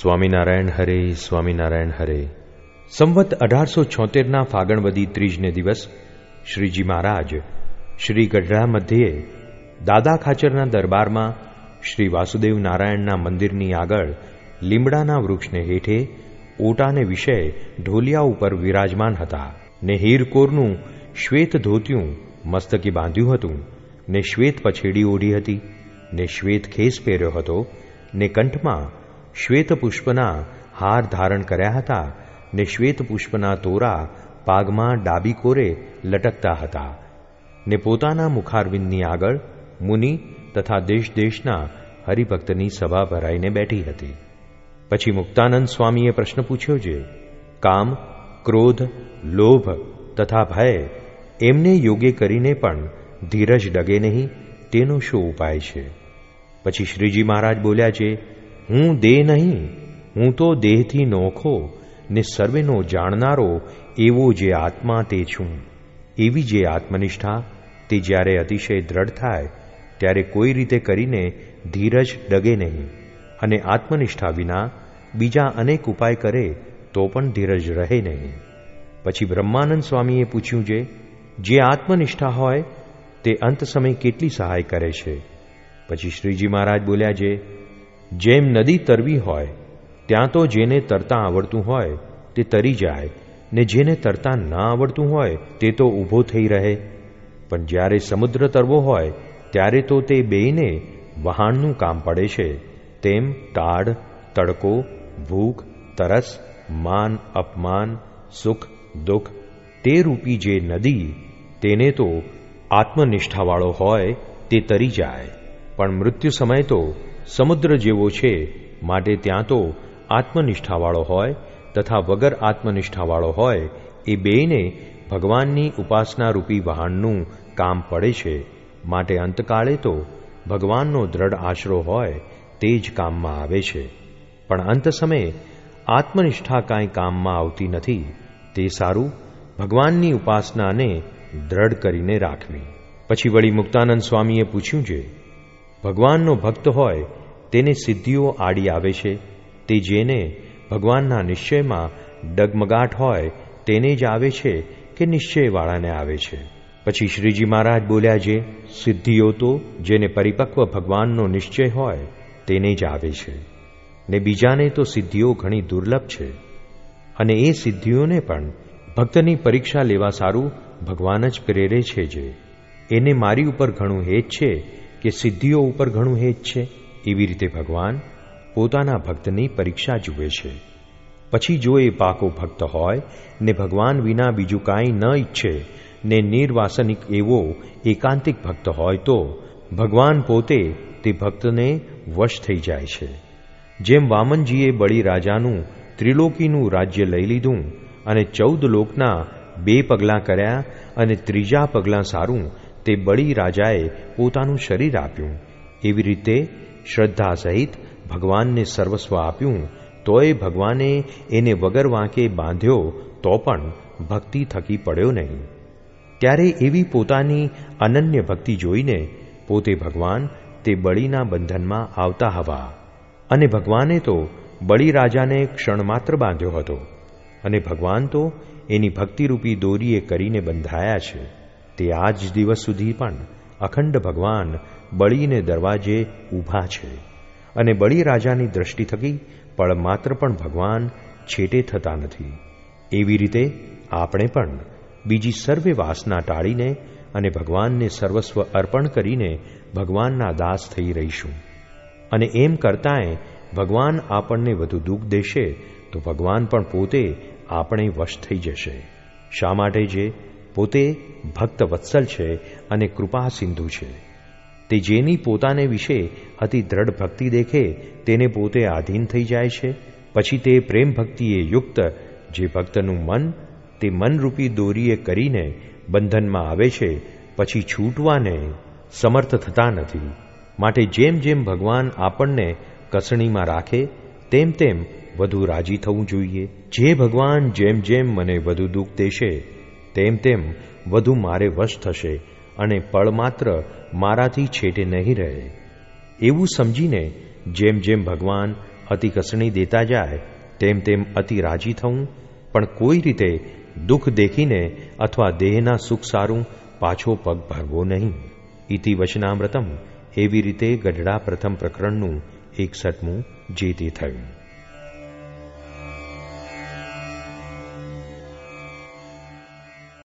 સ્વામિનારાયણ હરે સ્વામિનારાયણ હરે. સંવત અઢારસો છોતેરના ફાગણવદી ત્રીજને દિવસ શ્રીજી મહારાજ શ્રી ગઢડા મધ્યે દાદા ખાચરના દરબારમાં શ્રી વાસુદેવ નારાયણના મંદિરની આગળ લીમડાના વૃક્ષને હેઠે ઓટાને વિષય ઢોલિયા ઉપર વિરાજમાન હતા ને હીરકોરનું શ્વેત ધોતિયું મસ્તકે બાંધ્યું હતું, ને શ્વેત પછેડી ઓઢી હતી, ને શ્વેત ખેસ પહેર્યો હતો, ને કંઠમાં શ્વેત પુષ્પના હાર ધારણ કર્યા હતા ને શ્વેત પુષ્પના તોરા પાગમાં ડાબી કોરે લટકતા હતા ને પોતાના મુખારવિંદની આગળ મુનિ તથા દેશ દેશના હરિભક્તની સભા ભરાઈને બેઠી હતી. પછી મુક્તાનંદ સ્વામીએ પ્રશ્ન પૂછ્યો છે કામ, ક્રોધ, લોભ તથા ભય એમને યોગે કરીને પણ ધીરજ ડગે નહીં તેનો શું ઉપાય છે? પછી શ્રીજી મહારાજ બોલ્યા છે હું દેહ નહીં, હું તો દેહથી નોખો, ને સર્વેનો જાણનારો એવો જે આત્મા તે છું. એવી જે આત્મનિષ્ઠા તે જ્યારે અતિશય દ્રઢ થાય, ત્યારે કોઈ રીતે કરીને ધીરજ ડગે નહીં અને આત્મનિષ્ઠા વિના બીજા અનેક ઉપાય કરે તો પણ ધીરજ રહે નહીં. પછી બ્રહ્માનંદ સ્વામીએ પૂછ્યું છે જે આત્મનિષ્ઠા હોય તે અંત સમય કેટલી સહાય કરે છે? પછી શ્રીજી મહારાજ બોલ્યા છે જેમ નદી તરવી હોય, ત્યાં તો જેને તરતા આવડતું હોય, તે તરી જાય. ને જેને તરતા ના આવડતું હોય, તે તો ઊભો થઈ રહે. પણ જ્યારે સમુદ્ર તરવો હોય, ત્યારે તો તે બેયને વહાણનું કામ પડે છે. તેમ તાડ, તડકો, ભૂખ, તરસ, માન, અપમાન, સુખ, દુઃખ, તે રૂપી જે નદી, તેને તો આત્મનિષ્ઠાવાળો હોય, તે તરી જાય. પણ મૃત્યુ સમય તો સમુદ્ર જેવો છે, માટે ત્યાં તો આત્મનિષ્ઠાવાળો હોય તથા વગર આત્મનિષ્ઠાવાળો હોય, એ બેયને ભગવાનની ઉપાસના રૂપી વહાણનું કામ પડે છે, માટે અંતકાળે તો ભગવાનનો દ્રઢ આશરો હોય તે જ કામમાં આવે છે. પણ અંત સમયે આત્મનિષ્ઠા કાંઈ કામમાં આવતી નથી, તે સારું ભગવાનની ઉપાસનાને દ્રઢ કરીને રાખવી. પછી વળી મુક્તાનંદ સ્વામીએ પૂછ્યું છે ભગવાનનો ભક્ત હોય, તેને સિદ્ધિઓ આડી આવે છે. તે જેને ભગવાનના નિશ્ચયમાં ડગમગાટ હોય, તેને જ આવે છે કે નિશ્ચયવાળાને આવે છે. પછી શ્રીજી મહારાજ બોલ્યા જે, સિદ્ધિઓ તો જેને પરિપક્વ ભગવાનનો નિશ્ચય હોય, તેને જ આવે છે. ને બીજાને તો સિદ્ધિઓ ઘણી દુર્લભ છે. અને એ સિદ્ધિઓને પણ ભક્તની પરીક્ષા લેવા સારું ભગવાન જ પ્રેરે છે જે. એને મારી ઉપર ઘણું હેત છે કે સિદ્ધિઓ ઉપર ઘણું હેત છે, એવી રીતે ભગવાન પોતાના ભક્તની પરીક્ષા જુએ છે. પછી જો એ પાકો ભક્ત હોય, ને ભગવાન વિના બીજું કાંઈ ન ઈચ્છે, ને નિર્વાસનિક એવો એકાંતિક ભક્ત હોય તો, ભગવાન પોતે તે ભક્તને વશ થઈ જાય છે. જેમ વામનજીએ બળી રાજાનું ત્રિલોકીનું રાજ્ય લઈ લીધું, અને ચૌદ લોકના બે પગલાં કર્યા, અને ત્રીજા પગલાં સારું તે બળી રાજાએ પોતાનું શરીર આપ્યું. એવી રીતે શ્રદ્ધા સહિત ભગવાનને સર્વસ્વ આપ્યું, તોય ભગવાને એને વગર વાંકે બાંધ્યો તો પણ ભક્તિ થકી પડ્યો નહીં. ત્યારે એવી પોતાની અનન્ય ભક્તિ જોઈને પોતે ભગવાન તે બળીના બંધનમાં આવતા હવા અને ભગવાને તો બળી રાજાને ક્ષણ માત્ર બાંધ્યો હતો અને ભગવાન તો એની ભક્તિરૂપી દોરીએ કરીને બંધાયા છે. તે આજ દિવસ સુધી પણ અખંડ ભગવાન બળીને દરવાજે ઊભા છે. અને બળી રાજાની દ્રષ્ટિ થકી પણ માત્ર પણ ભગવાન છેટે થતા નથી. એવી રીતે આપણે પણ બીજી સર્વે વાસના ટાળીને અને ભગવાનને સર્વસ્વ અર્પણ કરીને ભગવાનના દાસ થઈ રહીશું. અને એમ કરતાંય ભગવાન આપણને વધુ દુઃખ દેશે તો ભગવાન પણ પોતે આપણે વશ થઈ જશે. શા માટે જે પોતે ભક્ત વત્સલ છે અને કૃપા સિંધુ છે. તે જેની પોતાને વિશે અતિ દ્રઢ ભક્તિ દેખે, તેને પોતે આધીન થઈ જાય છે. પછી તે પ્રેમ ભક્તિએ યુક્ત, જે ભક્તનું મન, તે મનરૂપી દોરીએ કરીને બંધનમાં આવે છે, પછી છૂટવાને સમર્થ થતા નથી. માટે જેમ જેમ ભગવાન આપણને કસણીમાં રાખે, તેમ તેમ વધુ રાજી થવું જોઈએ. જે ભગવાન જેમ જેમ મને વધુ દુઃખ દેશે તેમ તેમ વધુ મારે વશ થશે અને પળ માત્ર મારાથી છેટે નહીં રહે. એવું સમજીને જેમ જેમ ભગવાન અતિ કસણી દેતા જાય, તેમ તેમ અતિ રાજી થવું, પણ કોઈ રીતે દુઃખ દેખીને અથવા દેહના સુખ સારું પાછો પગ ભરવો નહીં. ઇતિ વચનામૃતમ. એવી રીતે ગઢડા પ્રથમ પ્રકરણનું એકસઠમું જે તે થયું.